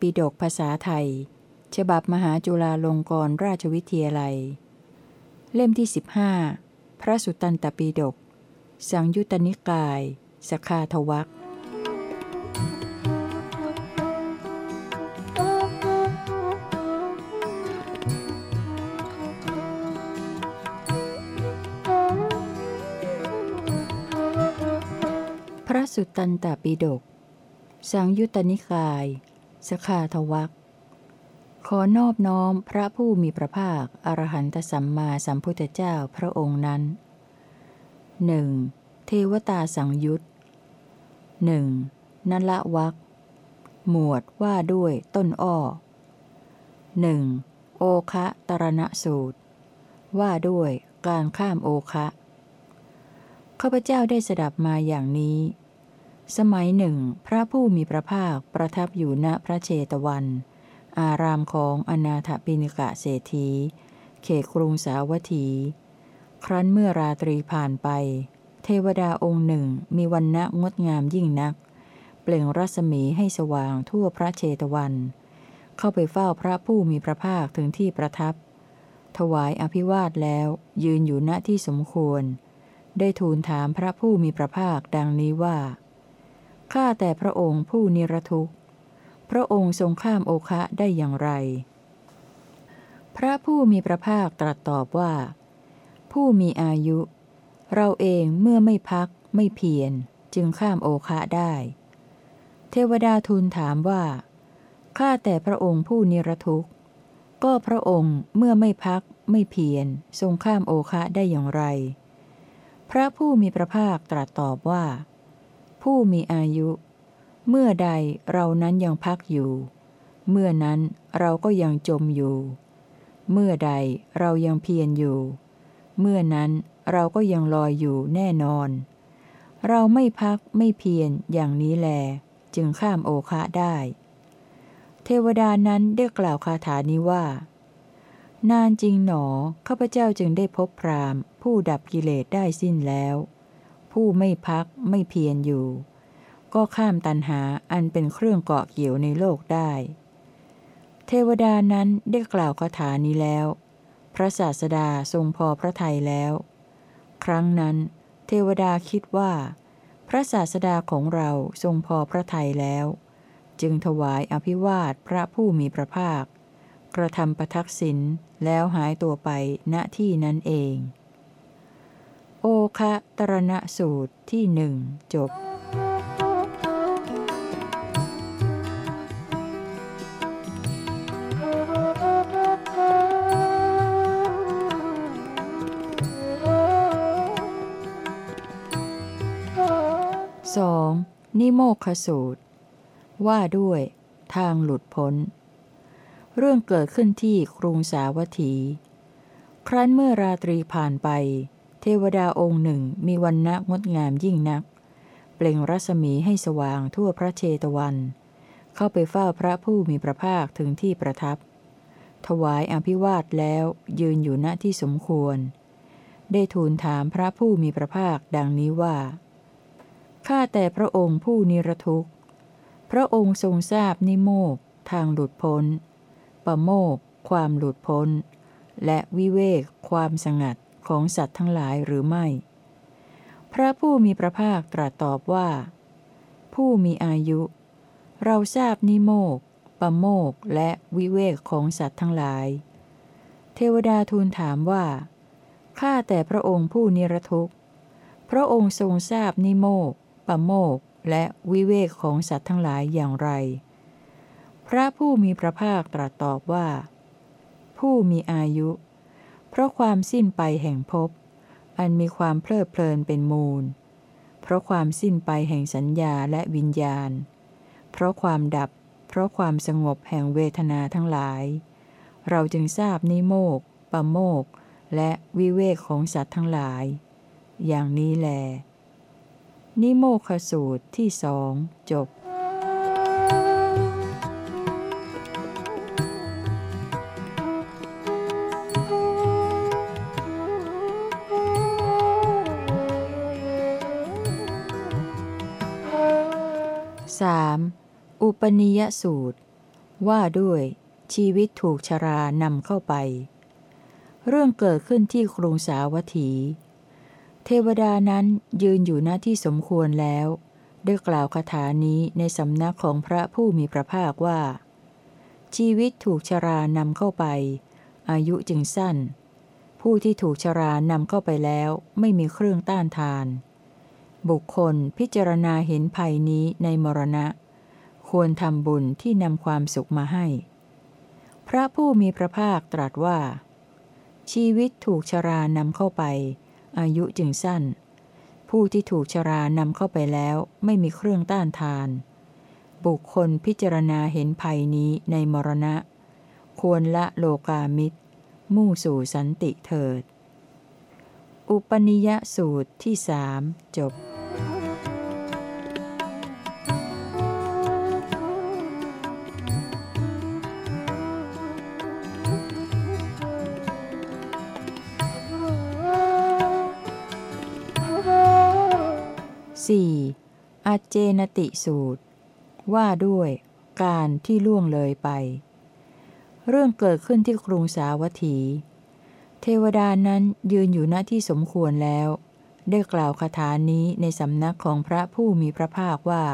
ปิฎกภาษาไทย ฉบับมหาจุฬาลงกรณราชวิทยาลัย เล่มที่ 15 พระสุตตันตปิฎกสังยุตตนิกาย สคาทวักพระสุตตันตปิฎกสังยุตตนิกาย สคาทวักขอนอบน้อมพระผู้มีพระภาค อรหันตสัมมาสัมพุทธเจ้าพระองค์นั้นหนึ่งเทวตาสังยุตหนึ่งนละวักหมวดว่าด้วยต้นอ้อหนึ่งโอคะตรณสูตร ว่าด้วยการข้ามโอคะข้าพเจ้าได้สดับมาอย่างนี้ สมัยหนึ่ง พระผู้มีพระภาคประทับอยู่ณพระเชตวัน อารามของอนาถปิณกะเศรษฐี เขตกรุงสาวัตถี ครั้นเมื่อราตรีผ่านไป เทวดาองค์หนึ่งมีวันณะงดงามยิ่งนัก เปล่งรัศมีให้สว่างทั่วพระเชตวัน เข้าไปเฝ้าพระผู้มีพระภาคถึงที่ประทับ ถวายอภิวาทแล้วยืนอยู่ณที่สมควร ได้ทูลถามพระผู้มีพระภาคดังนี้ว่า ข้าแต่พระองค์ผู้นิรทุกข์ พระองค์ทรงข้ามโอคะได้อย่างไร พระผู้มีพระภาคตรัสตอบว่า ผู้มีอายุ เราเองเมื่อไม่พักไม่เพียรจึงข้ามโอคะได้ เทวดาทูลถามว่า ข้าแต่พระองค์ผู้นิรทุกข์ ก็พระองค์เมื่อไม่พักไม่เพียรทรงข้ามโอคะได้อย่างไร พระผู้มีพระภาคตรัสตอบว่า ผู้มีอายุ เมื่อใดเรานั้นยังพักอยู่ เมื่อนั้นเราก็ยังจมอยู่ เมื่อใดเรายังเพียรอยู่ เมื่อนั้นเราก็ยังลอยอยู่แน่นอน เราไม่พักไม่เพียรอย่างนี้แล จึงข้ามโอคะได้ เทวดานั้นได้กล่าวคาถานี้ว่า นานจริงหนอข้าพเจ้าจึงได้พบพรามผู้ดับกิเลสได้สิ้นแล้ว ผู้ไม่พักไม่เพียรอยู่ ก็ข้ามตันหาอันเป็นเครื่องเกาะเกี่ยวในโลกได้ เทวดานั้นได้กล่าวคาถานี้แล้ว พระศาสดาทรงพอพระทัยแล้ว ครั้งนั้น เทวดาคิดว่า พระศาสดาของเราทรงพอพระทัยแล้ว จึงถวายอภิวาทพระผู้มีพระภาค กระทำประทักษิณแล้วหายตัวไปณที่นั้นเอง โอคะตรณสูตรที่หนึ่งจบ 2. นิโมกขสูตร ว่าด้วย ทางหลุดพ้น เรื่องเกิดขึ้นที่กรุงสาวัตถี ครั้นเมื่อราตรีผ่านไป ทวดาองค์หนึ่งมีวันณะงดงามยิ่งนัก เปล่งรัศมีให้สว่างทั่วพระเชตวัน เข้าไปเฝ้าพระผู้มีพระภาคถึงที่ประทับ ถวายอภิวาทแล้วยืนอยู่ณที่สมควร ได้ทูลถามพระผู้มีพระภาคดังนี้ว่า ข้าแต่พระองค์ผู้นิรทุกข์ พระองค์ทรงทราบนิโมกทางหลุดพ้นปโมกความหลุดพ้น และวิเวกความสงัด ของสัตว์ทั้งหลายหรือไม่ พระผู้มีพระภาคตรัสตอบว่า ผู้มีอายุ เราทราบนิโมกปโมกและวิเวกของสัตว์ทั้งหลาย เทวดาทูลถามว่า ข้าแต่พระองค์ผู้นิรทุกข์ พระองค์ทรงทราบนิโมกปโมกและวิเวกของสัตว์ทั้งหลายอย่างไร พระผู้มีพระภาคตรัสตอบว่า ผู้มีอายุเพราะความสิ้นไปแห่งภพ อันมีความเพลิดเพลินเป็นมูลเพเพราะความสิ้นไปแห่งสัญญาและวิญญาณ เพราะความดับ เพราะความสงบแห่งเวทนาทั้งหลาย เราจึงทราบนิโมกปะโมก และวิเวกของสัตว์ทั้งหลาย อย่างนี้แล นิโมคสูตรที่สองจบ 3. อุปนิยสูตร ว่าด้วย ชีวิตถูกชรานำเข้าไป เรื่องเกิดขึ้นที่กรุงสาวัตถี เทวดานั้นยืนอยู่หน้าที่สมควรแล้ว ได้กล่าวคาถานี้ในสำนักของพระผู้มีพระภาคว่า ชีวิตถูกชรานำเข้าไป อายุจึงสั้น ผู้ที่ถูกชรานำเข้าไปแล้วไม่มีเครื่องต้านทาน บุคคลพิจารณาเห็นภัยนี้ในมรณะ ควรทำบุญที่นำความสุขมาให้ พระผู้มีพระภาคตรัสว่า ชีวิตถูกชรานำเข้าไป อายุจึงสั้น ผู้ที่ถูกชรานำเข้าไปแล้วไม่มีเครื่องต้านทาน บุคคลพิจารณาเห็นภัยนี้ในมรณะ ควรละโลกามิตร มุ่งสู่สันติเถิดอุปนิยสูตรที่สามจบ 4. อาเจนติสูตร ว่าด้วยการที่ล่วงเลยไป เรื่องเกิดขึ้นที่กรุงสาวัตถี เทวดานั้นยืนอยู่ณที่สมควรแล้ว ได้กล่าวคาถานี้ในสำนักของพระผู้มีพระภาคว่า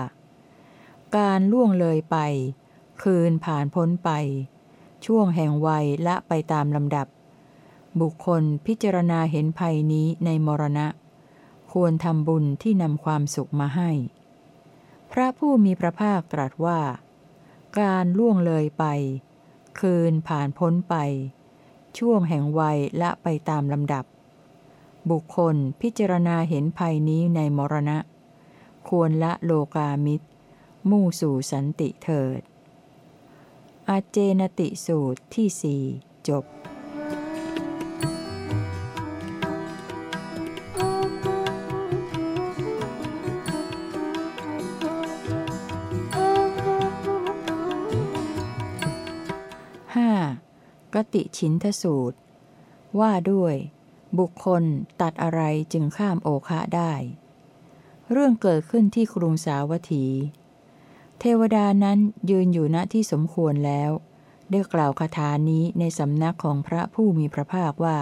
การล่วงเลยไป คืนผ่านพ้นไป ช่วงแห่งวัยละไปตามลำดับ บุคคลพิจารณาเห็นภัยนี้ในมรณะ ควรทำบุญที่นำความสุขมาให้ พระผู้มีพระภาคตรัสว่า การล่วงเลยไป คืนผ่านพ้นไป ช่วงแห่งวัยละไปตามลำดับ บุคคลพิจารณาเห็นภัยนี้ในมรณะ ควรละโลกามิตรมุ่งสู่สันติเถิดอาเจนติสูตรที่สี่จบ ติชินทสูตร ว่าด้วย บุคคลตัดอะไรจึงข้ามโอคะได้ เรื่องเกิดขึ้นที่กรุงสาวัตถี เทวดานั้นยืนอยู่ณที่สมควรแล้ว ได้กล่าวคาถานี้ในสำนักของพระผู้มีพระภาคว่า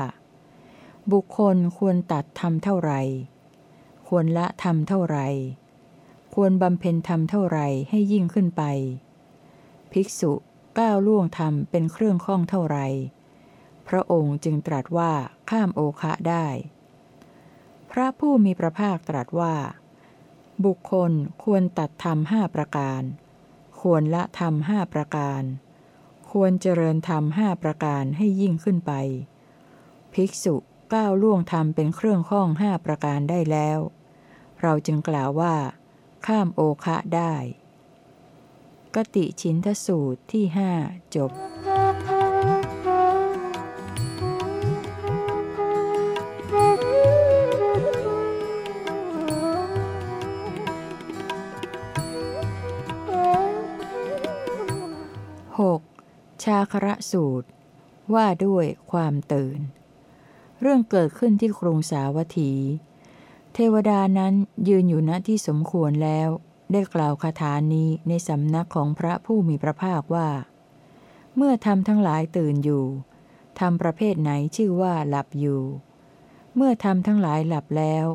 บุคคลควรตัดทำเท่าไรควรละทำเท่าไรควรบำเพ็ญทำเท่าไรให้ยิ่งขึ้นไป ภิกษุ ก้าวล่วงธรรมเป็นเครื่องข้องเท่าไร พระองค์จึงตรัสว่าข้ามโอคะได้ พระผู้มีพระภาคตรัสว่า บุคคลควรตัดธรรมห้าประการ ควรละธรรมห้าประการ ควรเจริญธรรมห้าประการให้ยิ่งขึ้นไป ภิกษุก้าวล่วงธรรมเป็นเครื่องข้องห้าประการได้แล้ว เราจึงกล่าวว่า ข้ามโอคะได้ กติชินทสูตรที่หจบชาคระสูตร ว่าด้วยความตื่น เรื่องเกิดขึ้นที่กรุงสาวัตถี เทวดานั้นยืนอยู่ณที่สมควรแล้ว ได้กล่าวคาถานี้ในสำนักของพระผู้มีพระภาคว่า เมื่อทำทั้งหลายตื่นอยู่ทำประเภทไหนชื่อว่าหลับอยู่ เมื่อทำทั้งหลายหลับแล้ว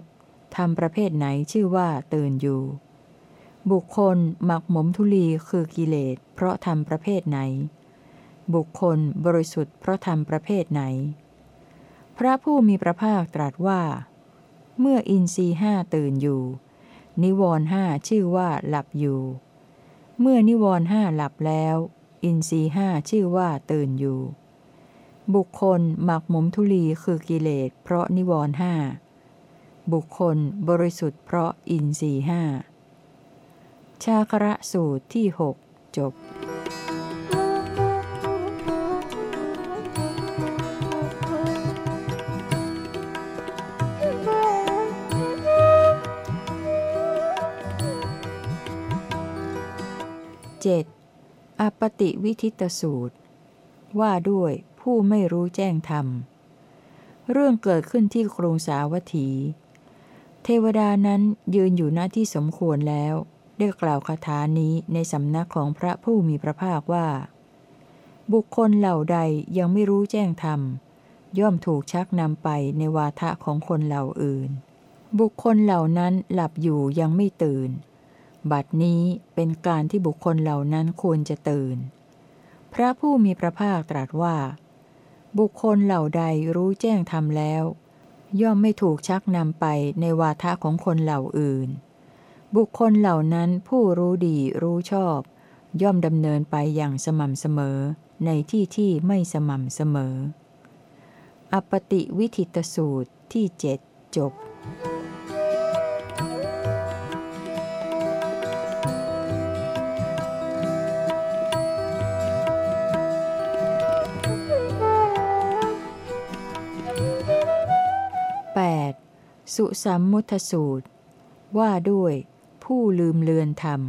ทำประเภทไหนชื่อว่าตื่นอยู่ บุคคลหมักหมมทุลีคือกิเลส เพราะทำประเภทไหน บุคคลบริสุทธิ์เพราะทำประเภทไหน พระผู้มีพระภาคตรัสว่า เมื่ออินทรีห้าตื่นอยู่ นิวรห้าชื่อว่าหลับอยู่ เมื่อนิวรห้าหลับแล้ว อินทรีห้าชื่อว่าตื่นอยู่ บุคคลหมักหมมทุลีคือกิเลสเพราะนิวรห้าบุคคลบริสุทธิ์เพราะอินทรีห้าชาคระสูตรที่หกจบ 7. อปติวิทิตสูตร ว่าด้วยผู้ไม่รู้แจ้งธรรม เรื่องเกิดขึ้นที่กรุงสาวัตถี เทวดานั้นยืนอยู่หน้าที่สมควรแล้ว ได้กล่าวคาถานี้ในสำนักของพระผู้มีพระภาคว่า บุคคลเหล่าใดยังไม่รู้แจ้งธรรม ย่อมถูกชักนำไปในวาทะของคนเหล่าอื่น บุคคลเหล่านั้นหลับอยู่ยังไม่ตื่น บัดนี้เป็นการที่บุคคลเหล่านั้นควรจะตื่น พระผู้มีพระภาคตรัสว่า บุคคลเหล่าใดรู้แจ้งธรรมแล้ว ย่อมไม่ถูกชักนำไปในวาทะของคนเหล่าอื่น บุคคลเหล่านั้นผู้รู้ดีรู้ชอบ ย่อมดำเนินไปอย่างสม่ำเสมอในที่ที่ไม่สม่ำเสมอ อปติวิธิตสูตรที่เจ็ดจบ สุสัมมุทสูตร ว่าด้วย ผู้ลืมเลือนธรรม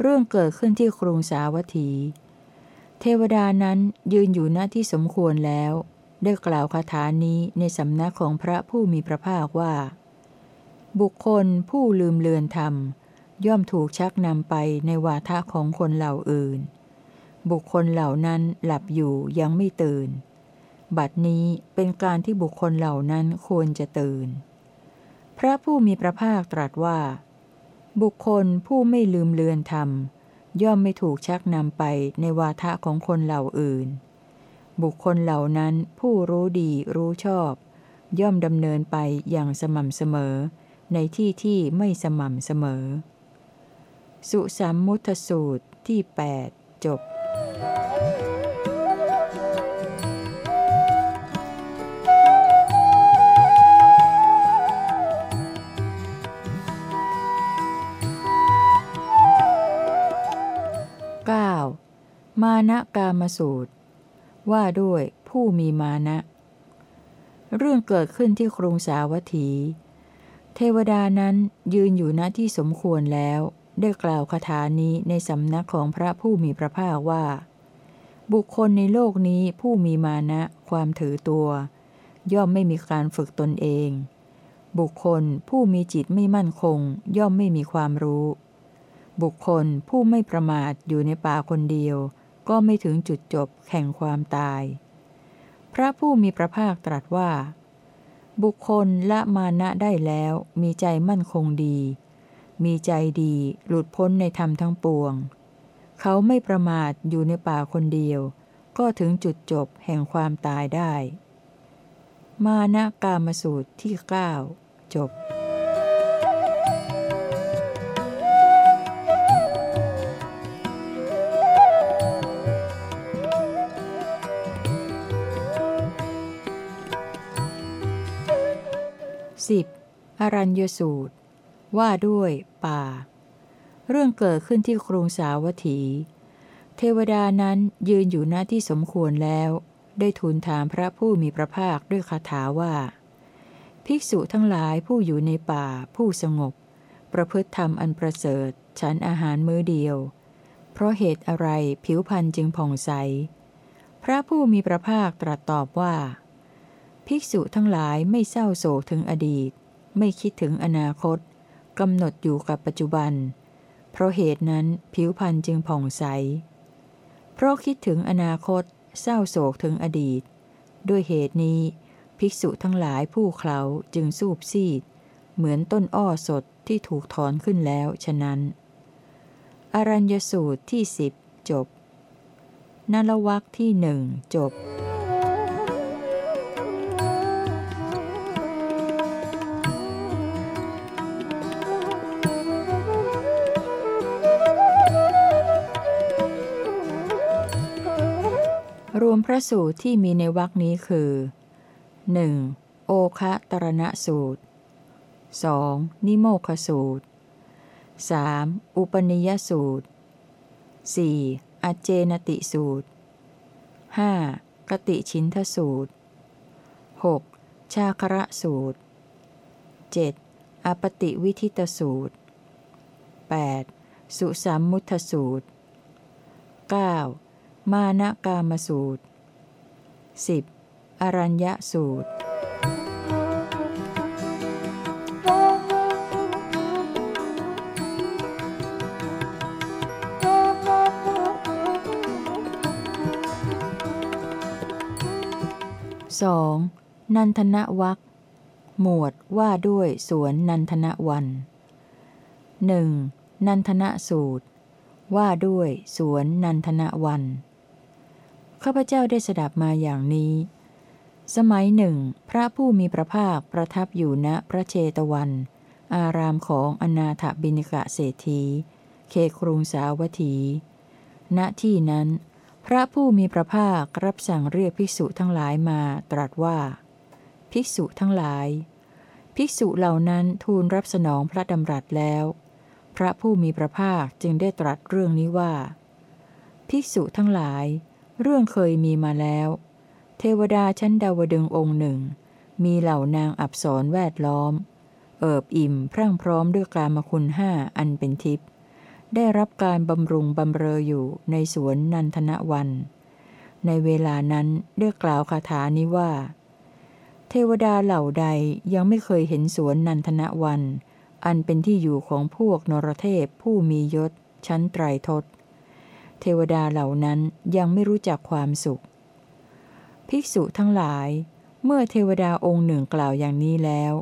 เรื่องเกิดขึ้นที่กรุงสาวัตถี เทวดานั้นยืนอยู่หน้าที่สมควรแล้ว ได้กล่าวคาถานี้ในสำนักของพระผู้มีพระภาคว่า บุคคลผู้ลืมเลือนธรรม ย่อมถูกชักนำไปในวาทะของคนเหล่าอื่น บุคคลเหล่านั้นหลับอยู่ยังไม่ตื่นบัดนี้เป็นการที่บุคคลเหล่านั้นควรจะตื่น พระผู้มีพระภาคตรัสว่า บุคคลผู้ไม่ลืมเลือนธรรม ย่อมไม่ถูกชักนำไปในวาทะของคนเหล่าอื่น บุคคลเหล่านั้นผู้รู้ดีรู้ชอบ ย่อมดำเนินไปอย่างสม่ำเสมอ ในที่ที่ไม่สม่ำเสมอ สุสัมมุทสูตรที่ 8 จบ มานะกามสูตร ว่าด้วยผู้มีมานะ เรื่องเกิดขึ้นที่กรุงสาวัตถี เทวดานั้นยืนอยู่ณที่สมควรแล้ว ได้กล่าวคาถานี้ในสำนักของพระผู้มีพระภาคว่า บุคคลในโลกนี้ผู้มีมานะความถือตัว ย่อมไม่มีการฝึกตนเอง บุคคลผู้มีจิตไม่มั่นคง ย่อมไม่มีความรู้บุคคลผู้ไม่ประมาทอยู่ในป่าคนเดียว ก็ไม่ถึงจุดจบแห่งความตาย พระผู้มีพระภาคตรัสว่า บุคคลละมานะได้แล้วมีใจมั่นคงดี มีใจดีหลุดพ้นในธรรมทั้งปวง เขาไม่ประมาทอยู่ในป่าคนเดียว ก็ถึงจุดจบแห่งความตายได้ มานะกามสูตรที่ 9 จบ สิบอรัญญสูตร ว่าด้วยป่า เรื่องเกิดขึ้นที่กรุงสาวัตถี เทวดานั้นยืนอยู่หน้าที่สมควรแล้ว ได้ทูลถามพระผู้มีพระภาคด้วยคาถาว่า ภิกษุทั้งหลายผู้อยู่ในป่าผู้สงบ ประพฤติธรรมอันประเสริฐฉันอาหารมื้อเดียว เพราะเหตุอะไรผิวพันธ์จึงผ่องใส พระผู้มีพระภาคตรัสตอบว่า ภิกษุทั้งหลายไม่เศร้าโศกถึงอดีต ไม่คิดถึงอนาคตกำหนดอยู่กับปัจจุบัน เพราะเหตุนั้นผิวพรรณจึงผ่องใส เพราะคิดถึงอนาคต เศร้าโศกถึงอดีต ด้วยเหตุนี้ ภิกษุทั้งหลายผู้เขาจึงสูบซีด เหมือนต้นอ้อสดที่ถูกถอนขึ้นแล้วฉะนั้น อรัญญสูตรที่สิบจบนลวักที่หนึ่งจบ วมพระสูตรที่มีในวรคนี้คือ 1. โอคะตรณสูตร 2. นิโมคสูตร 3. อุปนิยสูตร 4. อเจนติสูตร 5. กติชินทสูตร 6. ชาคระสูตร 7. อปติวิทิตสูตร 8. สุสามมุทสูตร 9. มานกามสูตร 10. อรัญญสูตร 2. นันทนวักหมวดว่าด้วยสวนนันทนวันหนึ่งนันทนสูตร ว่าด้วยสวนนันทนวัน ข้าพเจ้าได้สดับมาอย่างนี้ สมัยหนึ่ง พระผู้มีพระภาคประทับอยู่ณพระเชตวัน อารามของอนาถบิณิกะเศรษฐีเคครุงสาวัตถี ณที่นั้น พระผู้มีพระภาครับสั่งเรียกภิกษุทั้งหลายมาตรัสว่า ภิกษุทั้งหลาย ภิกษุเหล่านั้นทูลรับสนองพระดำรัสแล้ว พระผู้มีพระภาคจึงได้ตรัสเรื่องนี้ว่า ภิกษุทั้งหลาย เรื่องเคยมีมาแล้ว เทวดาชั้นดาวดึงองค์หนึ่ง มีเหล่านางอับสรแวดล้อม เอิบอิ่มพรั่งพร้อมด้วยกามคุณห้าอันเป็นทิพย์ได้รับการบำรุงบำเรออยู่ในสวนนันทนวัน ในเวลานั้นได้กล่าวคาถานี้ว่า เทวดาเหล่าใดยังไม่เคยเห็นสวนนันทนวัน อันเป็นที่อยู่ของพวกนรเทพผู้มียศชั้นไตรทศ เทวดาเหล่านั้นยังไม่รู้จักความสุข ภิกษุทั้งหลาย เมื่อเทวดาองค์หนึ่งกล่าวอย่างนี้แล้ว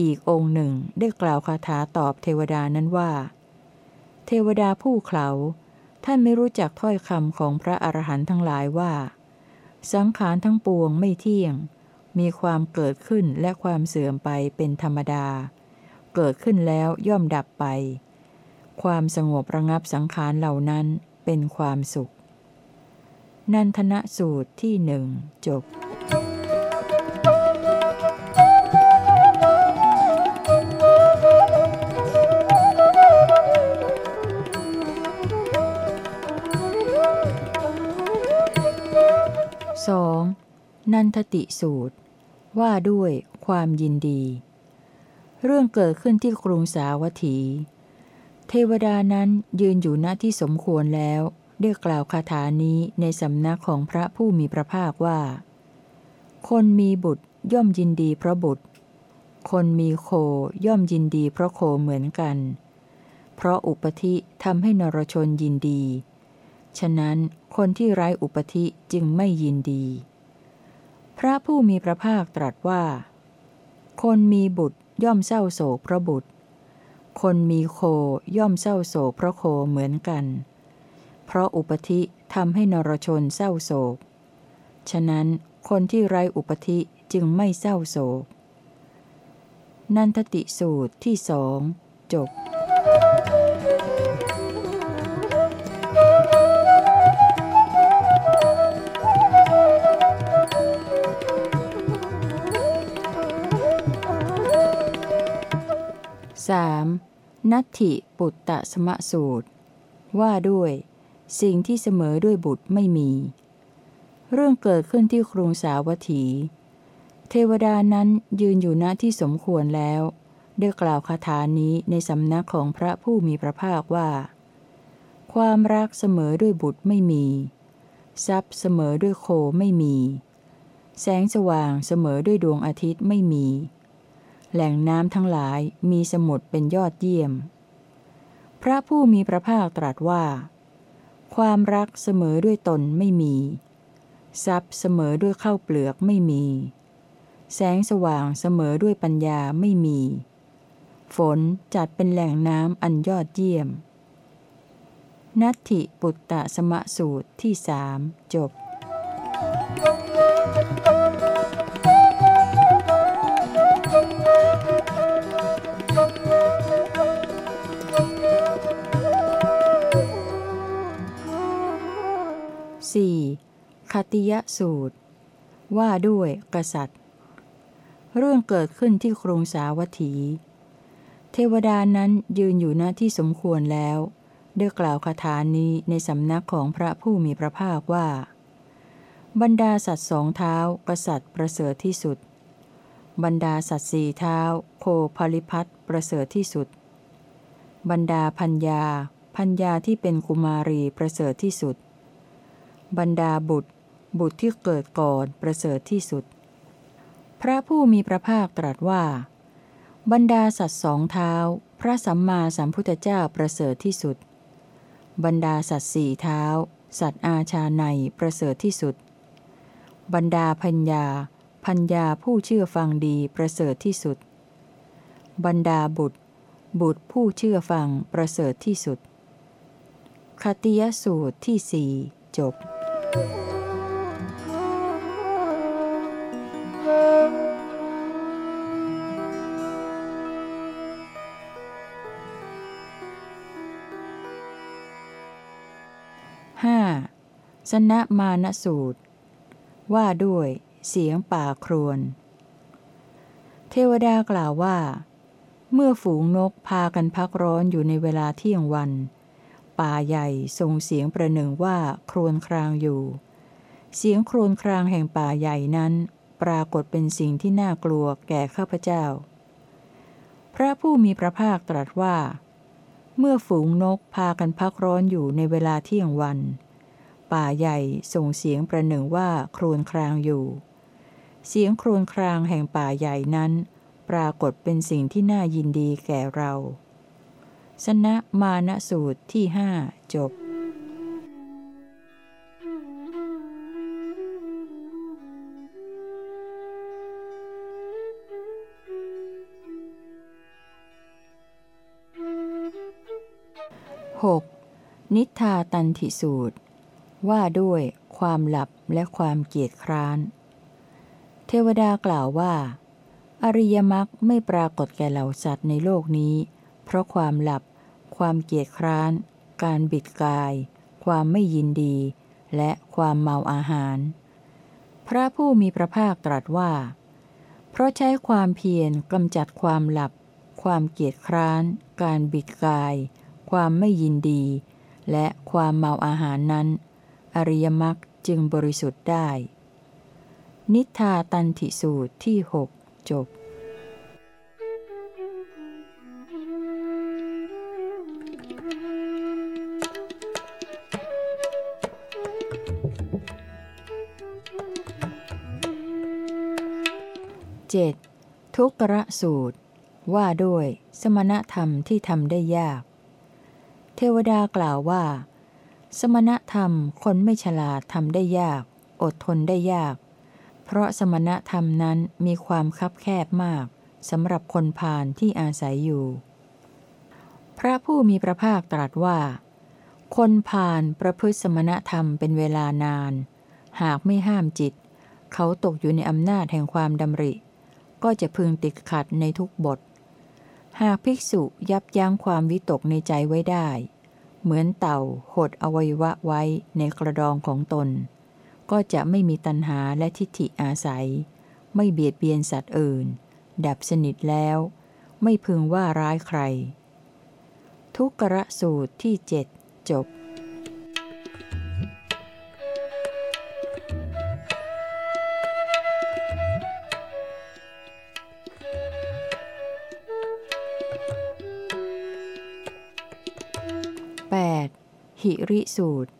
อีกองค์หนึ่งได้กล่าวคาถาตอบเทวดานั้นว่า เทวดาผู้เขาท่านไม่รู้จักถ้อยคำของพระอรหันต์ทั้งหลายว่า สังขารทั้งปวงไม่เที่ยง มีความเกิดขึ้นและความเสื่อมไปเป็นธรรมดา เกิดขึ้นแล้วย่อมดับไป ความสงบระงับสังขารเหล่านั้น เป็นความสุข นันทนสูตรที่หนึ่งจบ 2. นันทติสูตร ว่าด้วยความยินดี เรื่องเกิดขึ้นที่กรุงสาวัตถี เทวดานั้นยืนอยู่ณที่สมควรแล้วได้กล่าวคาถานี้ในสำนักของพระผู้มีพระภาคว่า คนมีบุตรย่อมยินดีเพราะบุตร คนมีโคย่อมยินดีเพราะโคเหมือนกัน เพราะอุปธิทำให้นรชนยินดี ฉะนั้นคนที่ไร้อุปธิจึงไม่ยินดี พระผู้มีพระภาคตรัสว่า คนมีบุตรย่อมเศร้าโศกเพราะบุตร คนมีโคย่อมเศร้าโศกเพราะโคเหมือนกัน เพราะอุปธิทำให้นรชนเศร้าโศก ฉะนั้นคนที่ไร้อุปธิจึงไม่เศร้าโศก นันทติสูตรที่สองจบ 3. นัตถิปุตตะสมะสูตร ว่าด้วย สิ่งที่เสมอด้วยบุตรไม่มี เรื่องเกิดขึ้นที่ครุงสาวัตถี เทวดานั้นยืนอยู่ณที่สมควรแล้วได้กล่าวคาถานี้ในสำนักของพระผู้มีพระภาคว่า ความรักเสมอด้วยบุตรไม่มี ทรัพย์เสมอด้วยโคไม่มี แสงสว่างเสมอด้วยดวงอาทิตย์ไม่มี แหล่งน้ำทั้งหลายมีสมุดเป็นยอดเยี่ยม พระผู้มีพระภาคตรัสว่า ความรักเสมอด้วยตนไม่มี ทรัพย์เสมอด้วยข้าวเปลือกไม่มี แสงสว่างเสมอด้วยปัญญาไม่มี ฝนจัดเป็นแหล่งน้ำอันยอดเยี่ยม นัตถิปุตตะสมะสูตรที่สามจบ 4. คติยสูตร ว่าด้วยกษัตริย์ เรื่องเกิดขึ้นที่ครุงสาวัตถี เทวดานั้นยืนอยู่หน้าที่สมควรแล้วได้กล่าวคาถานี้ในสำนักของพระผู้มีพระภาคว่า บรรดาสัตว์สองเท้ากษัตริย์ประเสริฐที่สุด บรรดาสัตว์สี่เท้า โคพลิพัทประเสริฐที่สุด บรรดาพัญญา พัญญาที่เป็นกุมารีประเสริฐที่สุด บรรดาบุตร บุตรที่เกิดก่อนประเสริฐที่สุด พระผู้มีพระภาคตรัสว่า บรรดาสัตว์สองเท้า พระสัมมาสัมพุทธเจ้าประเสริฐที่สุด บรรดาสัตว์สี่เท้า สัตว์อาชาในประเสริฐที่สุด บรรดาพัญญา พัญญาผู้เชื่อฟังดีประเสริฐที่สุด บรรดาบุตร บุตรผู้เชื่อฟังประเสริฐที่สุดคติยสูตรที่สี่จบ ห้าสนะมานสูตร ว่าด้วยเสียงป่าครวน เทวดากล่าวว่า เมื่อฝูงนกพากันพักร้อนอยู่ในเวลาเที่ยงวัน ป่าใหญ่ส่งเสียงประหนึ่งว่าครวนครางอยู่ เสียงครวนครางแห่งป่าใหญ่นั้น ปรากฏเป็นสิ่งที่น่ากลัวแก่ข้าพเจ้า พระผู้มีพระภาคตรัสว่า เมื่อฝูงนกพากันพักร้อนอยู่ในเวลาเที่ยงวัน ป่าใหญ่ส่งเสียงประหนึ่งว่าครวนครางอยู่ เสียงครวนครางแห่งป่าใหญ่นั้น ปรากฏเป็นสิ่งที่น่ายินดีแก่เรา สนะมานสูตรที่ห้าจบ 6. นิทาตันทิสูตร ว่าด้วยความหลับและความเกียจคร้าน เทวดากล่าวว่า อริยมรรคไม่ปรากฏแก่เหล่าสัตว์ในโลกนี้ เพราะความหลับ ความเกียจคร้าน การบิดกาย ความไม่ยินดี และความเมาอาหาร พระผู้มีพระภาคตรัสว่า เพราะใช้ความเพียรกำจัดความหลับ ความเกียจคร้าน การบิดกาย ความไม่ยินดี และความเมาอาหารนั้น อริยมรรคจึงบริสุทธิ์ได้ นิทาตันทิสูตรที่หกจบ 7. ทุกระสูตร ว่าด้วยสมณธรรมที่ทำได้ยาก เทวดากล่าวว่า สมณธรรมคนไม่ฉลาดทำได้ยาก อดทนได้ยาก เพราะสมณธรรมนั้นมีความคับแคบมากสำหรับคนพาลที่อาศัยอยู่ พระผู้มีพระภาคตรัสว่า คนพาลประพฤติสมณธรรมเป็นเวลานาน หากไม่ห้ามจิต เขาตกอยู่ในอำนาจแห่งความดำริ ก็จะพึงติดขัดในทุกบท หากภิกษุยับยั้งความวิตกในใจไว้ได้ เหมือนเต่าหดอวัยวะไว้ในกระดองของตน ก็จะไม่มีตัณหาและทิฏฐิอาศัย ไม่เบียดเบียนสัตว์อื่น ดับสนิทแล้ว ไม่พึงว่าร้ายใคร ทุกระสูตรที่เจ็ดจบ หิริสูตร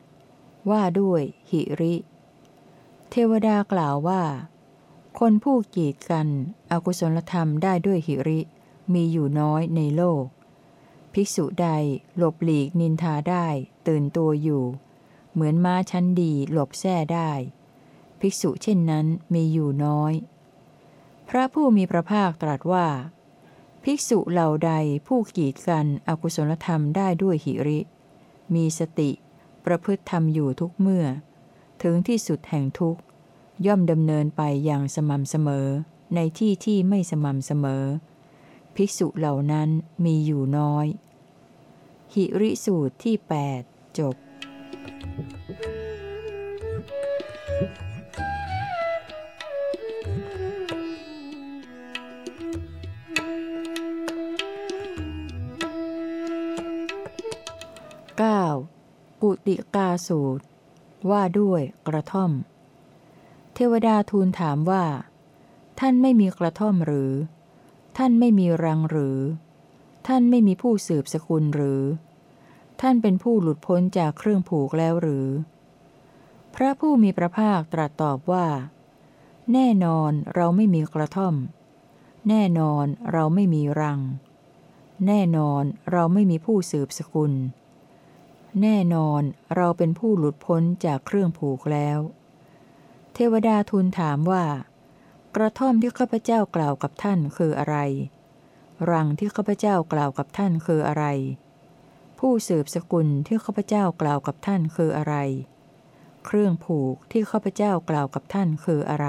ว่าด้วย หิริ เทวดากล่าวว่า คนผู้กีดกันอกุศลธรรมได้ด้วยหิริ มีอยู่น้อยในโลก ภิกษุใดหลบหลีกนินทาได้ตื่นตัวอยู่ เหมือนม้าชั้นดีหลบแท้ได้ ภิกษุเช่นนั้นมีอยู่น้อย พระผู้มีพระภาคตรัสว่า ภิกษุเหล่าใดผู้กีดกันอกุศลธรรมได้ด้วยหิริ มีสติ ประพฤติธรรมอยู่ทุกเมื่อ ถึงที่สุดแห่งทุกข์ ย่อมดำเนินไปอย่างสม่ำเสมอ ในที่ที่ไม่สม่ำเสมอ ภิกษุเหล่านั้นมีอยู่น้อย หิริสูตรที่ 8 จบ 9. กุติกาสูตร ว่าด้วยกระท่อม เทวดาทูลถามว่า ท่านไม่มีกระท่อมหรือ ท่านไม่มีรังหรือ ท่านไม่มีผู้สืบสกุลหรือ ท่านเป็นผู้หลุดพ้นจากเครื่องผูกแล้วหรือ พระผู้มีพระภาคตรัสตอบว่า แน่นอนเราไม่มีกระท่อม แน่นอนเราไม่มีรังแน่นอนเราไม่มีผู้สืบสกุล แน่นอนเราเป็นผู้หลุดพ้นจากเครื่องผูกแล้ว เทวดาทูลถามว่า กระท่อมที่ข้าพเจ้ากล่าวกับท่านคืออะไร รังที่ข้าพเจ้ากล่าวกับท่านคืออะไร ผู้สืบสกุลที่ข้าพเจ้ากล่าวกับท่านคืออะไร เครื่องผูกที่ข้าพเจ้ากล่าวกับท่านคืออะไร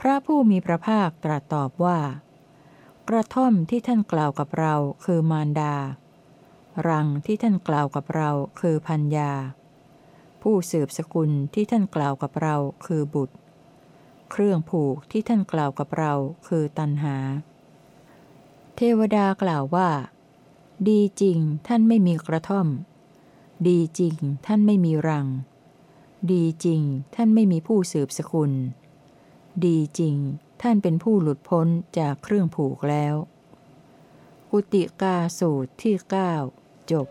พระผู้มีพระภาคตรัสตอบว่า กระท่อมที่ท่านกล่าวกับเราคือมารดา รังที่ท่านกล่าวกับเราคือพัญญา ผู้สืบสกุลที่ท่านกล่าวกับเราคือบุตร เครื่องผูกที่ท่านกล่าวกับเราคือตันหา เทวดากล่าวว่า ดีจริงท่านไม่มีกระท่อม ดีจริงท่านไม่มีรัง ดีจริงท่านไม่มีผู้สืบสกุล ดีจริงท่านเป็นผู้หลุดพ้นจากเครื่องผูกแล้ว กุติกาสูตรที่9 จบ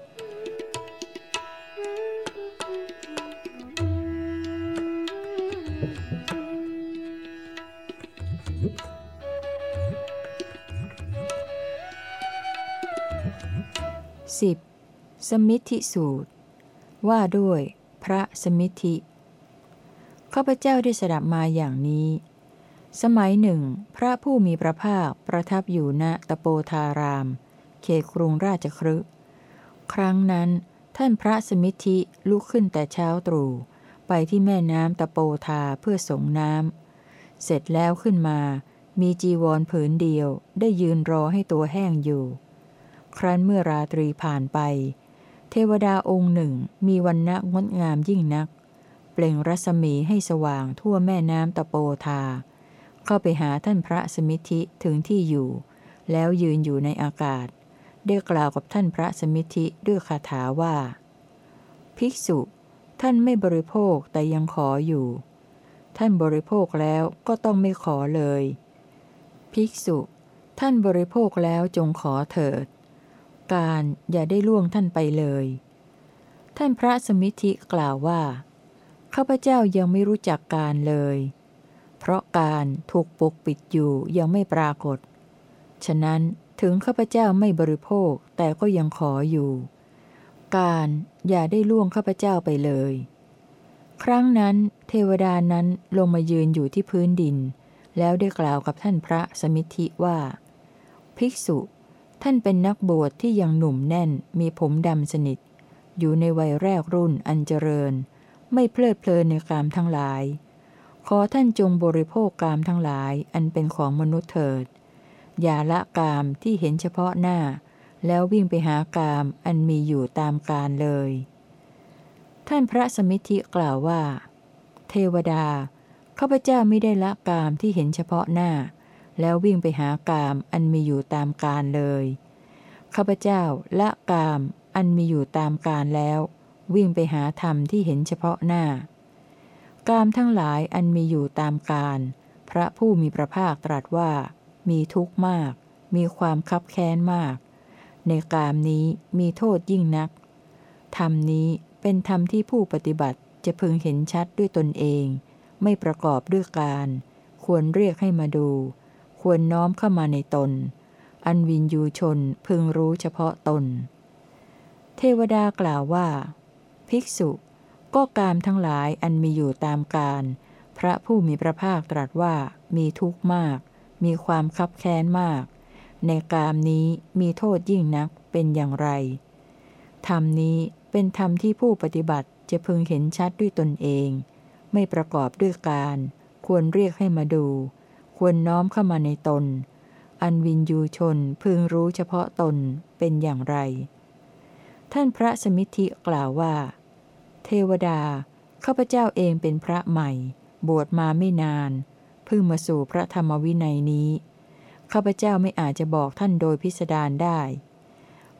10. สมิธิสูตร ว่าด้วยพระสมิธิข้าพเจ้าได้สดับมาอย่างนี้ สมัยหนึ่ง พระผู้มีพระภาคประทับอยู่ณตโปธาราม เขตกรุงราชครึ ครั้งนั้น ท่านพระสมิทธิลุกขึ้นแต่เช้าตรู่ไปที่แม่น้ำตะโปธาเพื่อส่งน้ำเสร็จแล้วขึ้นมา มีจีวรผืนเดียวได้ยืนรอให้ตัวแห้งอยู่ ครั้นเมื่อราตรีผ่านไป เทวดาองค์หนึ่งมีวันณะงดงามยิ่งนัก เปล่งรัศมีให้สว่างทั่วแม่น้ำตะโปธา เข้าไปหาท่านพระสมิทธิถึงที่อยู่ แล้วยืนอยู่ในอากาศ ได้กล่าวกับท่านพระสมิทธิด้วยคาถาว่า ภิกษุท่านไม่บริโภคแต่ยังขออยู่ ท่านบริโภคแล้วก็ต้องไม่ขอเลย ภิกษุ ท่านบริโภคแล้วจงขอเถิด การอย่าได้ล่วงท่านไปเลย ท่านพระสมิทธิกล่าวว่า ข้าพเจ้ายังไม่รู้จักการเลย เพราะการถูกปกปิดอยู่ยังไม่ปรากฏ ฉะนั้น ถึงข้าพเจ้าไม่บริโภคแต่ก็ยังขออยู่ การอย่าได้ล่วงข้าพเจ้าไปเลย ครั้งนั้นเทวดานั้นลงมายืนอยู่ที่พื้นดิน แล้วได้กล่าวกับท่านพระสมิทธิว่า ภิกษุ ท่านเป็นนักบวชที่ยังหนุ่มแน่นมีผมดำสนิท อยู่ในวัยแรกรุ่นอันเจริญ ไม่เพลิดเพลินในกามทั้งหลาย ขอท่านจงบริโภคกามทั้งหลายอันเป็นของมนุษย์เถิด อย่าละกามที่เห็นเฉพาะหน้า แล้ววิ่งไปหากามอันมีอยู่ตามการเลย ท่านพระสมิทธิกล่าวว่า เทวดาข้าพเจ้าไม่ได้ละกามที่เห็นเฉพาะหน้า แล้ววิ่งไปหากามอันมีอยู่ตามการเลยข้าพเจ้าละกามอันมีอยู่ตามการแล้ว วิ่งไปหาธรรมที่เห็นเฉพาะหน้า กามทั้งหลายอันมีอยู่ตามการพระผู้มีพระภาคตรัสว่า มีทุกข์มาก มีความคับแค้นมาก ในกามนี้มีโทษยิ่งนัก ธรรมนี้เป็นธรรมที่ผู้ปฏิบัติจะพึงเห็นชัดด้วยตนเอง ไม่ประกอบด้วยการ ควรเรียกให้มาดู ควรน้อมเข้ามาในตน อันวินยูชนพึงรู้เฉพาะตน เทวดากล่าวว่า ภิกษุ ก็กามทั้งหลายอันมีอยู่ตามการ พระผู้มีพระภาคตรัสว่ามีทุกข์มาก มีความคับแค้นมาก ในกามนี้มีโทษยิ่งนักเป็นอย่างไร ธรรมนี้เป็นธรรมที่ผู้ปฏิบัติจะพึงเห็นชัดด้วยตนเอง ไม่ประกอบด้วยการ ควรเรียกให้มาดู ควรน้อมเข้ามาในตน อันวินยูชนพึงรู้เฉพาะตนเป็นอย่างไร ท่านพระสมิทธิกล่าวว่า เทวดาข้าพเจ้าเองเป็นพระใหม่ บวชมาไม่นาน เพิ่งมาสู่พระธรรมวินัยนี้ ข้าพเจ้าไม่อาจจะบอกท่านโดยพิสดารได้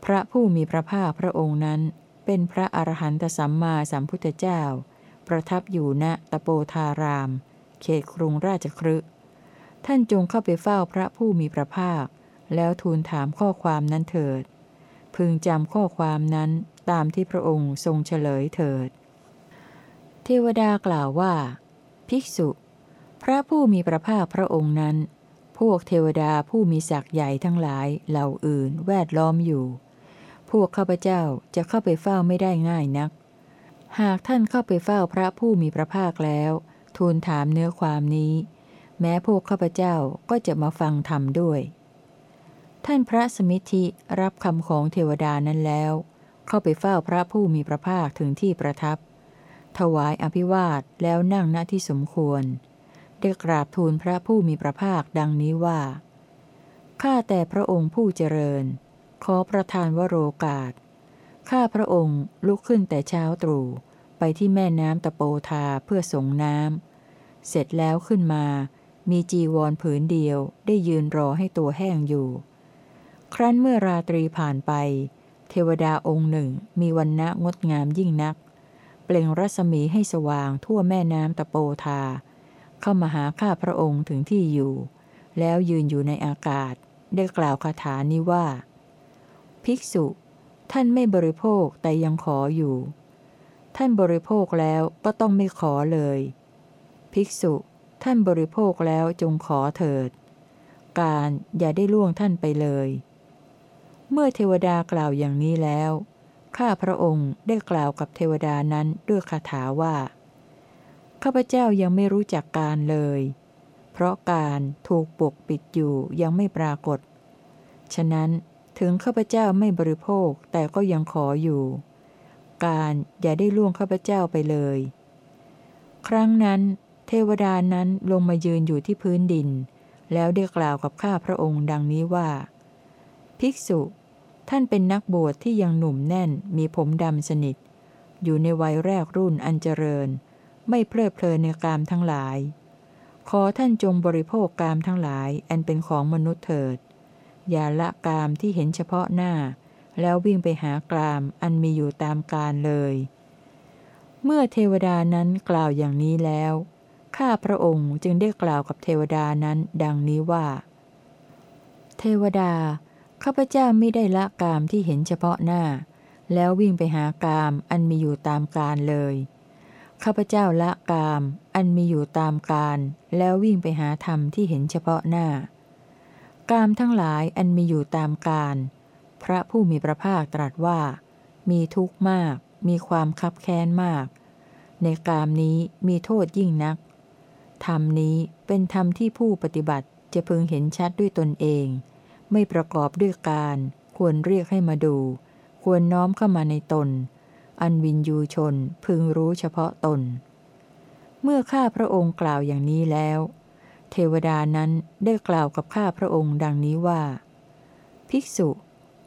พระผู้มีพระภาคพระองค์นั้น เป็นพระอรหันตสัมมาสัมพุทธเจ้า ประทับอยู่ณตะโปธาราม เขตกรุงราชครึท่านจงเข้าไปเฝ้าพระผู้มีพระภาค แล้วทูลถามข้อความนั้นเถิด พึงจำข้อความนั้นตามที่พระองค์ทรงเฉลยเถิด เทวดากล่าวว่า ภิกษุ พระผู้มีพระภาคพระองค์นั้น พวกเทวดาผู้มีศักย์ใหญ่ทั้งหลายเหล่าอื่นแวดล้อมอยู่ พวกข้าพเจ้าจะเข้าไปเฝ้าไม่ได้ง่ายนัก หากท่านเข้าไปเฝ้าพระผู้มีพระภาคแล้ว ทูลถามเนื้อความนี้ แม้พวกข้าพเจ้าก็จะมาฟังธรรมด้วย ท่านพระสมิทธิรับคำของเทวดานั้นแล้ว เข้าไปเฝ้าพระผู้มีพระภาคถึงที่ประทับ ถวายอภิวาทแล้วนั่งณที่สมควร ได้กราบทูลพระผู้มีพระภาคดังนี้ว่า ข้าแต่พระองค์ผู้เจริญ ขอประทานวโรกาส ข้าพระองค์ลุกขึ้นแต่เช้าตรู่ไปที่แม่น้ำตะโปธาเพื่อส่งน้ำ เสร็จแล้วขึ้นมา มีจีวรผืนเดียวได้ยืนรอให้ตัวแห้งอยู่ ครั้นเมื่อราตรีผ่านไป เทวดาองค์หนึ่งมีวันณะงดงามยิ่งนัก เปล่งรัศมีให้สว่างทั่วแม่น้ำตะโปธา เข้ามาหาข้าพระองค์ถึงที่อยู่ แล้วยืนอยู่ในอากาศ ได้กล่าวคาถานี้ว่า ภิกษุ ท่านไม่บริโภคแต่ยังขออยู่ ท่านบริโภคแล้วก็ต้องไม่ขอเลย ภิกษุ ท่านบริโภคแล้วจงขอเถิด การอย่าได้ล่วงท่านไปเลย เมื่อเทวดากล่าวอย่างนี้แล้ว ข้าพระองค์ได้กล่าวกับเทวดานั้นด้วยคาถาว่า ข้าพเจ้ายังไม่รู้จักการเลย เพราะการถูกปกปิดอยู่ยังไม่ปรากฏ ฉะนั้นถึงข้าพเจ้าไม่บริโภคแต่ก็ยังขออยู่ การอย่าได้ล่วงข้าพเจ้าไปเลย ครั้งนั้น เทวดานั้นลงมายืนอยู่ที่พื้นดิน แล้วได้กล่าวกับข้าพระองค์ดังนี้ว่า ภิกษุ ท่านเป็นนักบวชที่ยังหนุ่มแน่นมีผมดำสนิท อยู่ในวัยแรกรุ่นอันเจริญ ไม่เพลิดเพลินในกามทั้งหลาย ขอท่านจงบริโภคกามทั้งหลาย อันเป็นของมนุษย์เถิด อย่าละกามที่เห็นเฉพาะหน้า แล้ววิ่งไปหากราม อันมีอยู่ตามการเลย เมื่อเทวดานั้นกล่าวอย่างนี้แล้ว ข้าพระองค์จึงได้กล่าวกับเทวดานั้น ดังนี้ว่า เทวดา ข้าพเจ้าไม่ได้ละกามที่เห็นเฉพาะหน้า แล้ววิ่งไปหากาม อันมีอยู่ตามการเลย ข้าพเจ้าละกาม อันมีอยู่ตามการ แล้ววิ่งไปหาธรรมที่เห็นเฉพาะหน้า กามทั้งหลายอันมีอยู่ตามการ พระผู้มีพระภาคตรัสว่า มีทุกข์มาก มีความคับแค้นมาก ในกามนี้มีโทษยิ่งนัก ธรรมนี้เป็นธรรมที่ผู้ปฏิบัติจะพึงเห็นชัดด้วยตนเอง ไม่ประกอบด้วยการ ควรเรียกให้มาดู ควรน้อมเข้ามาในตน อันวินยูชนพึงรู้เฉพาะตน เมื่อข้าพระองค์กล่าวอย่างนี้แล้ว เทวดานั้นได้กล่าวกับข้าพระองค์ดังนี้ว่า ภิกษุ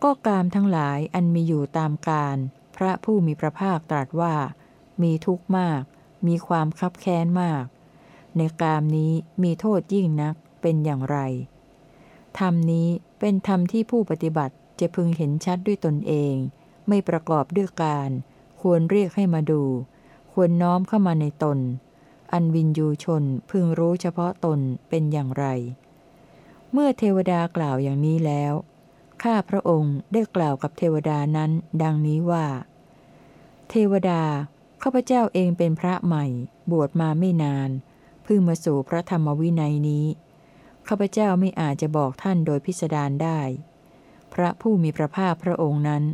ก็กามทั้งหลายอันมีอยู่ตามการ พระผู้มีพระภาคตรัสว่า มีทุกข์มาก มีความคับแค้นมาก ในกามนี้มีโทษยิ่งนักเป็นอย่างไรธรรมนี้เป็นธรรมที่ผู้ปฏิบัติจะพึงเห็นชัดด้วยตนเอง ไม่ประกอบด้วยการ ควรเรียกให้มาดู ควรน้อมเข้ามาในตน อันวินยูชนพึงรู้เฉพาะตนเป็นอย่างไร เมื่อเทวดากล่าวอย่างนี้แล้ว ข้าพระองค์ได้กล่าวกับเทวดานั้น ดังนี้ว่า เทวดาข้าพเจ้าเองเป็นพระใหม่ บวชมาไม่นานเพิ่งมาสู่พระธรรมวินัยนี้ข้าพเจ้าไม่อาจจะบอกท่านโดยพิสดารได้ พระผู้มีพระภาคพระองค์นั้น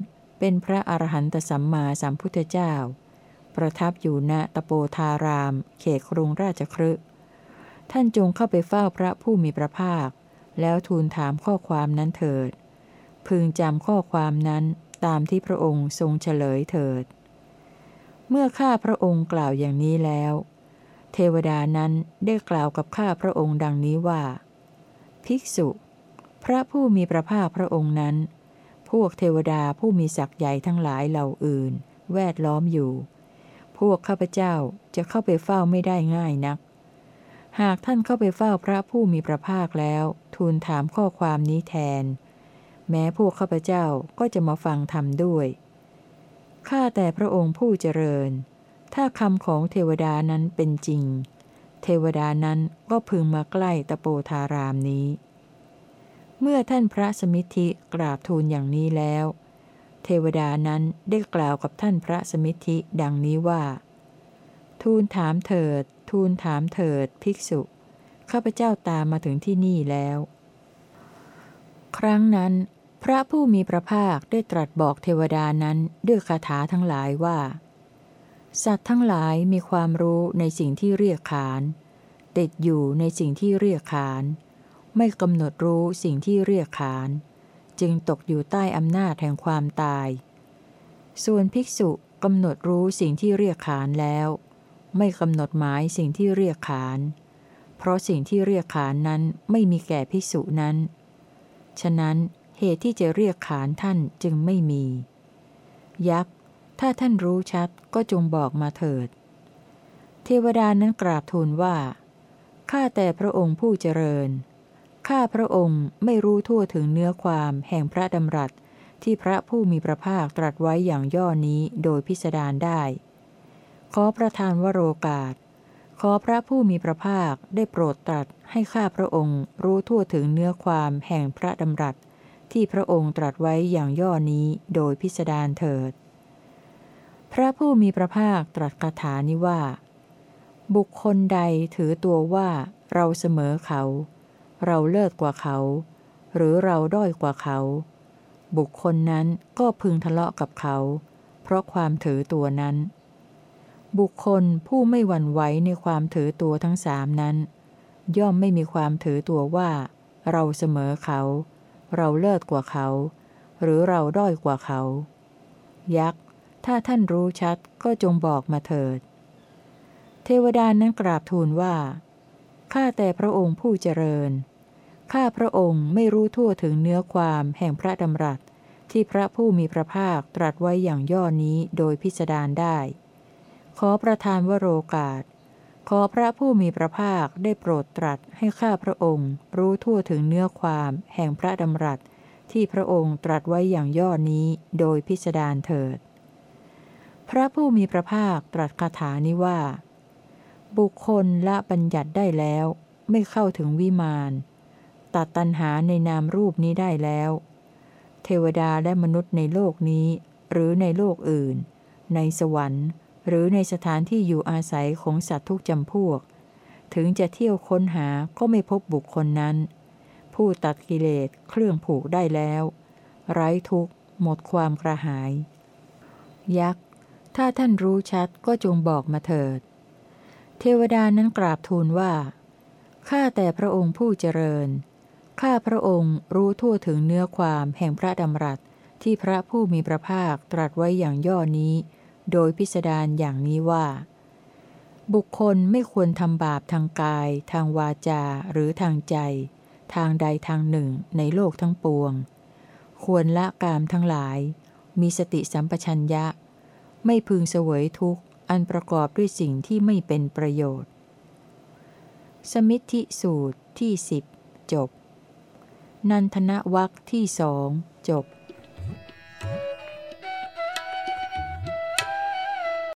เป็นพระอรหันตสัมมาสัมพุทธเจ้า ประทับอยู่ณตโปธาราม เขตกรุงราชครึท่านจงเข้าไปเฝ้าพระผู้มีพระภาค แล้วทูลถามข้อความนั้นเถิด พึงจำข้อความนั้นตามที่พระองค์ทรงเฉลยเถิด เมื่อข้าพระองค์กล่าวอย่างนี้แล้ว เทวดานั้นได้กล่าวกับข้าพระองค์ดังนี้ว่า ภิกษุ พระผู้มีพระภาคพระองค์นั้น วกเทวดาผู้มีศักย์ใหญ่ทั้งหลายเหล่าอื่น แวดล้อมอยู่ พวกข้าพเจ้าจะเข้าไปเฝ้าไม่ได้ง่ายนัก หากท่านเข้าไปเฝ้าพระผู้มีพระภาคแล้ว ทูลถามข้อความนี้แทน แม้พวกข้าพเจ้าก็จะมาฟังธรรมด้วยข้าแต่พระองค์ผู้เจริญ ถ้าคำของเทวดานั้นเป็นจริง เทวดานั้นก็พึงมาใกล้ตะโปธารามนี้ เมื่อท่านพระสมิทธิกราบทูลอย่างนี้แล้ว เทวดานั้นได้กล่าวกับท่านพระสมิทธิดังนี้ว่า ทูลถามเถิด ทูลถามเถิดภิกษุ ข้าพเจ้าตามมาถึงที่นี่แล้ว ครั้งนั้น พระผู้มีพระภาคได้ตรัสบอกเทวดานั้นด้วยคาถาทั้งหลายว่า สัตว์ทั้งหลายมีความรู้ในสิ่งที่เรียกขานติดอยู่ในสิ่งที่เรียกขาน ไม่กำหนดรู้สิ่งที่เรียกขาน จึงตกอยู่ใต้อำนาจแห่งความตาย ส่วนภิกษุกำหนดรู้สิ่งที่เรียกขานแล้ว ไม่กำหนดหมายสิ่งที่เรียกขาน เพราะสิ่งที่เรียกขานนั้นไม่มีแก่ภิกษุนั้น ฉะนั้นเหตุที่จะเรียกขานท่านจึงไม่มี ยักษ์ ถ้าท่านรู้ชัดก็จงบอกมาเถิด เทวดานั้นกราบทูลว่า ข้าแต่พระองค์ผู้เจริญ ข้าพระองค์ไม่รู้ทั่วถึงเนื้อความแห่งพระดำรัส ที่พระผู้มีพระภาคตรัสไว้อย่างย่อนี้โดยพิสดารได้ ขอประทานวโรกาส ขอพระผู้มีพระภาคได้โปรดตรัสให้ข้าพระองค์รู้ทั่วถึงเนื้อความแห่งพระดำรัส ที่พระองค์ตรัสไว้อย่างย่อนี้โดยพิสดารเถิด พระผู้มีพระภาคตรัสคาถานี้ว่า บุคคลใดถือตัวว่าเราเสมอเขา เราเลิศกว่าเขา หรือเราด้อยกว่าเขา บุคคลนั้นก็พึงทะเลาะกับเขา เพราะความถือตัวนั้น บุคคลผู้ไม่หวั่นไหวในความถือตัวทั้งสามนั้น ย่อมไม่มีความถือตัวว่า เราเสมอเขา เราเลิศกว่าเขา หรือเราด้อยกว่าเขา ยักษ์ถ้าท่านรู้ชัดก็จงบอกมาเถิด เทวดานั้นกราบทูลว่า ข้าแต่พระองค์ผู้เจริญ ข้าพระองค์ไม่รู้ทั่วถึงเนื้อความแห่งพระดำรัส ที่พระผู้มีพระภาคตรัสไว้อย่างย่อนี้โดยพิสดารได้ ขอประทานวโรกาส ขอพระผู้มีพระภาคได้โปรดตรัสให้ข้าพระองค์ รู้ทั่วถึงเนื้อความแห่งพระดำรัส ที่พระองค์ตรัสไว้อย่างย่อนี้โดยพิสดารเถิด พระผู้มีพระภาคตรัสคาถานี้ว่า บุคคลละบัญญัติได้แล้ว ไม่เข้าถึงวิมาน ตัดตัณหาในนามรูปนี้ได้แล้ว เทวดาและมนุษย์ในโลกนี้ หรือในโลกอื่น ในสวรรค์ หรือในสถานที่อยู่อาศัยของสัตว์ทุกจำพวก ถึงจะเที่ยวค้นหาก็ไม่พบบุคคลนั้น ผู้ตัดกิเลสเครื่องผูกได้แล้ว ไร้ทุกข์ หมดความกระหาย ยักษ์ ถ้าท่านรู้ชัดก็จงบอกมาเถิด เทวดานั้นกราบทูลว่าข้าแต่พระองค์ผู้เจริญ ข้าพระองค์รู้ทั่วถึงเนื้อความแห่งพระดำรัสที่พระผู้มีพระภาคตรัสไว้อย่างย่อนี้ โดยพิสดารอย่างนี้ว่า บุคคลไม่ควรทำบาปทางกาย ทางวาจาหรือทางใจ ทางใดทางหนึ่งในโลกทั้งปวง ควรละกามทั้งหลาย มีสติสัมปชัญญะ ไม่พึงเสวยทุกข์ อันประกอบด้วยสิ่งที่ไม่เป็นประโยชน์ สมิทธิสูตรที่สิบจบ นันทนวักที่สองจบ